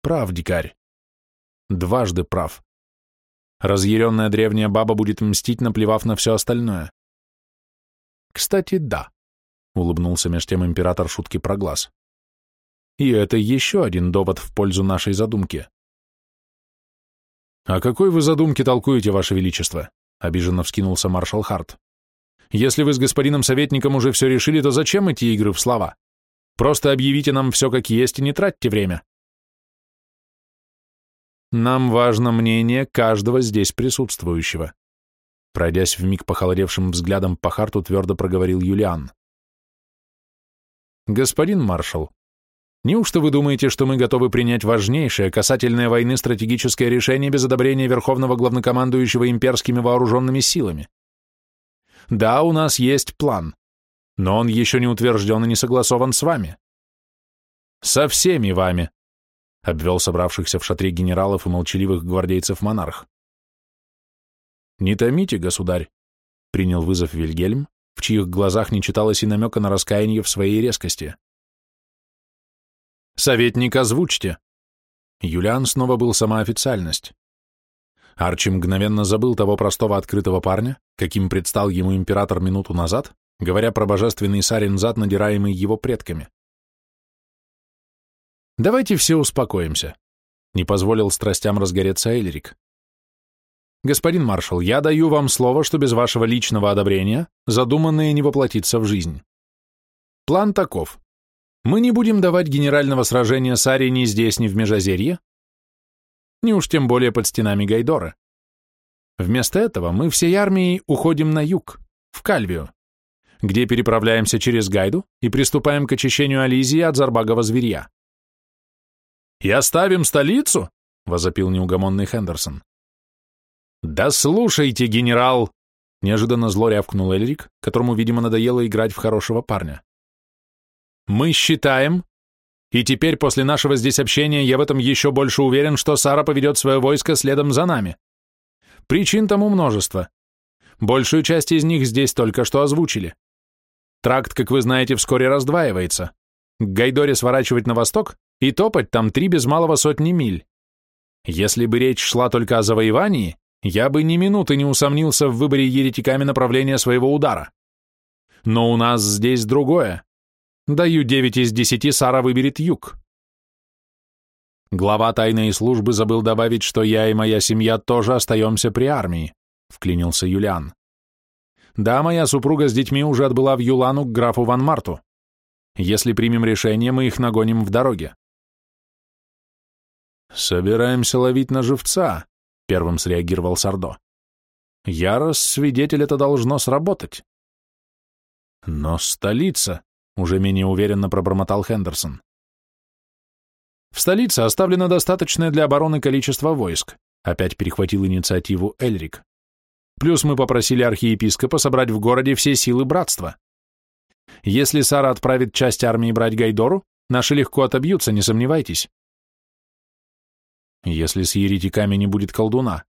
Прав, дикарь. Дважды прав. Разъяренная древняя баба будет мстить, наплевав на все остальное. Кстати, да, улыбнулся меж тем император шутки про глаз. И это еще один довод в пользу нашей задумки. «О какой вы задумке толкуете, Ваше Величество?» — обиженно вскинулся маршал Харт. «Если вы с господином советником уже все решили, то зачем эти игры в слова? Просто объявите нам все как есть и не тратьте время». Нам важно мнение каждого здесь присутствующего. Пройдясь вмиг похолодевшим взглядом по харту, твердо проговорил Юлиан. Господин маршал, неужто вы думаете, что мы готовы принять важнейшее касательное войны стратегическое решение без одобрения Верховного Главнокомандующего имперскими вооруженными силами? Да, у нас есть план, но он еще не утвержден и не согласован с вами. Со всеми вами, обвел собравшихся в шатре генералов и молчаливых гвардейцев монарх. «Не томите, государь», — принял вызов Вильгельм, в чьих глазах не читалось и намека на раскаяние в своей резкости. «Советник, озвучьте!» Юлиан снова был сама официальность. Арчи мгновенно забыл того простого открытого парня, каким предстал ему император минуту назад, говоря про божественный сарин зад, надираемый его предками. Давайте все успокоимся. Не позволил страстям разгореться Эльрик. Господин маршал, я даю вам слово, что без вашего личного одобрения задуманное не воплотится в жизнь. План таков. Мы не будем давать генерального сражения с Арией ни здесь, ни в Межозерье, ни уж тем более под стенами Гайдора. Вместо этого мы всей армией уходим на юг, в Кальвию, где переправляемся через Гайду и приступаем к очищению Ализии от Зарбагова зверья. «И оставим столицу?» — возопил неугомонный Хендерсон. «Да слушайте, генерал!» — неожиданно зло рявкнул Эльрик, которому, видимо, надоело играть в хорошего парня. «Мы считаем, и теперь после нашего здесь общения я в этом еще больше уверен, что Сара поведет свое войско следом за нами. Причин тому множество. Большую часть из них здесь только что озвучили. Тракт, как вы знаете, вскоре раздваивается. К Гайдоре сворачивать на восток, и топать там три без малого сотни миль. Если бы речь шла только о завоевании, я бы ни минуты не усомнился в выборе еретиками направления своего удара. Но у нас здесь другое. Даю девять из десяти, Сара выберет юг. Глава тайной службы забыл добавить, что я и моя семья тоже остаемся при армии, вклинился Юлиан. Да, моя супруга с детьми уже отбыла в Юлану к графу Ван Марту. Если примем решение, мы их нагоним в дороге. Собираемся ловить на живца, первым среагировал Сардо. Ярос, свидетель, это должно сработать. Но столица, уже менее уверенно пробормотал Хендерсон. В столице оставлено достаточное для обороны количество войск, опять перехватил инициативу Эльрик. Плюс мы попросили архиепископа собрать в городе все силы братства. Если Сара отправит часть армии брать Гайдору, наши легко отобьются, не сомневайтесь. Если с еретиками не будет колдуна.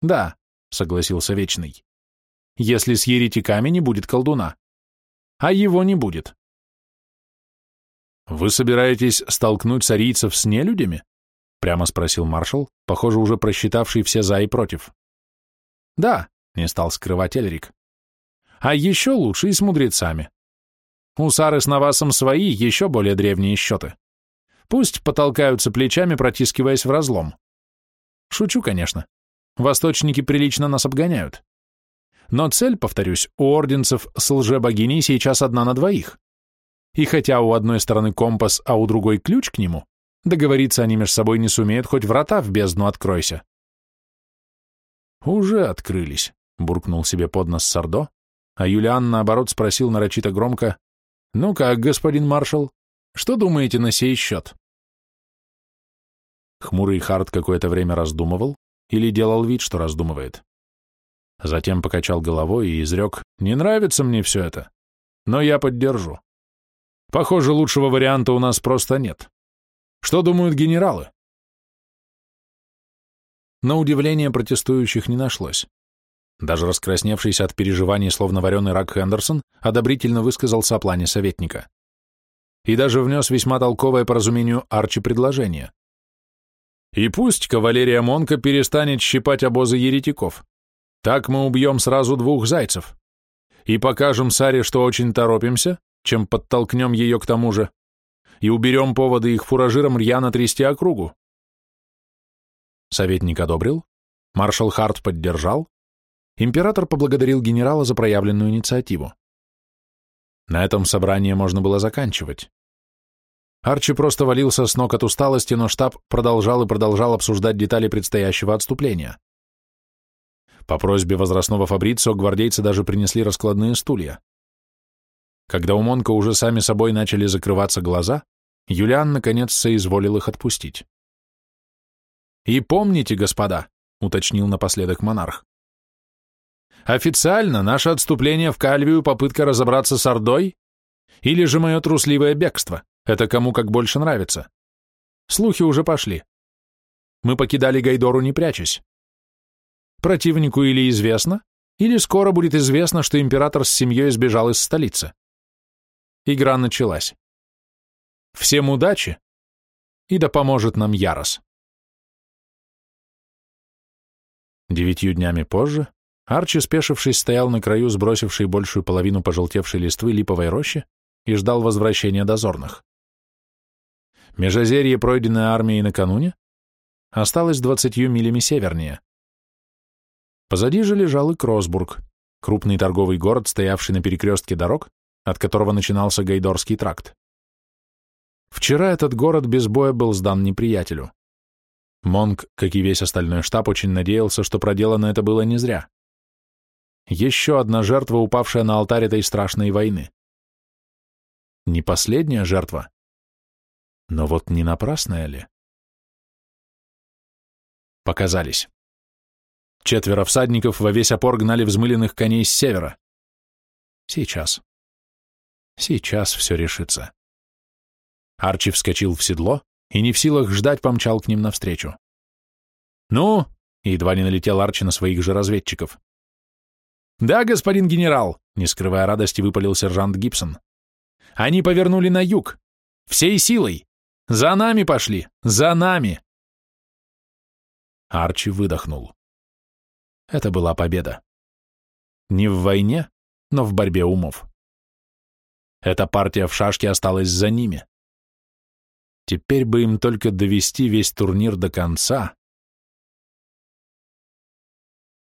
Да, согласился Вечный. Если с еретиками не будет колдуна. А его не будет. «Вы собираетесь столкнуть сарийцев с нелюдями?» — прямо спросил маршал, похоже, уже просчитавший все за и против. «Да», — не стал скрывать Эльрик. «А еще лучше и с мудрецами. У Сары с Навасом свои, еще более древние счеты. Пусть потолкаются плечами, протискиваясь в разлом. Шучу, конечно. Восточники прилично нас обгоняют. Но цель, повторюсь, у орденцев с лжебогиней сейчас одна на двоих. И хотя у одной стороны компас, а у другой ключ к нему, договориться они между собой не сумеют, хоть врата в бездну откройся. «Уже открылись», — буркнул себе под нос Сардо, а Юлиан, наоборот, спросил нарочито громко, «Ну как, господин маршал, что думаете на сей счет?» Хмурый Харт какое-то время раздумывал или делал вид, что раздумывает. Затем покачал головой и изрек, «Не нравится мне все это, но я поддержу. Похоже, лучшего варианта у нас просто нет. Что думают генералы? На удивление протестующих не нашлось. Даже раскрасневшийся от переживаний, словно вареный рак Хендерсон, одобрительно высказался о плане советника. И даже внес весьма толковое по разумению Арчи предложение. И пусть кавалерия Монка перестанет щипать обозы еретиков. Так мы убьем сразу двух зайцев. И покажем Саре, что очень торопимся, чем подтолкнем ее к тому же, и уберем поводы их фуражирам рьяно трясти округу. Советник одобрил, маршал Харт поддержал, император поблагодарил генерала за проявленную инициативу. На этом собрание можно было заканчивать. Арчи просто валился с ног от усталости, но штаб продолжал и продолжал обсуждать детали предстоящего отступления. По просьбе возрастного Фабрицио гвардейцы даже принесли раскладные стулья. Когда у Монка уже сами собой начали закрываться глаза, Юлиан наконец соизволил их отпустить. «И помните, господа», — уточнил напоследок монарх, «официально наше отступление в Кальвию — попытка разобраться с Ордой или же мое трусливое бегство, это кому как больше нравится. Слухи уже пошли. Мы покидали Гайдору не прячась. Противнику или известно, или скоро будет известно, что император с семьей сбежал из столицы. Игра началась. Всем удачи, и да поможет нам Ярос. Девятью днями позже Арчи, спешившись, стоял на краю сбросившей большую половину пожелтевшей листвы липовой рощи и ждал возвращения дозорных. Межозерье, пройденное армией накануне, осталось двадцатью милями севернее. Позади же лежал и Кросбург, крупный торговый город, стоявший на перекрестке дорог, от которого начинался Гайдорский тракт. Вчера этот город без боя был сдан неприятелю. Монг, как и весь остальной штаб, очень надеялся, что проделано это было не зря. Еще одна жертва, упавшая на алтарь этой страшной войны. Не последняя жертва, но вот не напрасная ли? Показались. Четверо всадников во весь опор гнали взмыленных коней с севера. Сейчас. Сейчас все решится. Арчи вскочил в седло и не в силах ждать помчал к ним навстречу. «Ну?» — едва не налетел Арчи на своих же разведчиков. «Да, господин генерал!» — не скрывая радости, выпалил сержант Гибсон. «Они повернули на юг! Всей силой! За нами пошли! За нами!» Арчи выдохнул. Это была победа. Не в войне, но в борьбе умов. Эта партия в шашке осталась за ними. Теперь бы им только довести весь турнир до конца,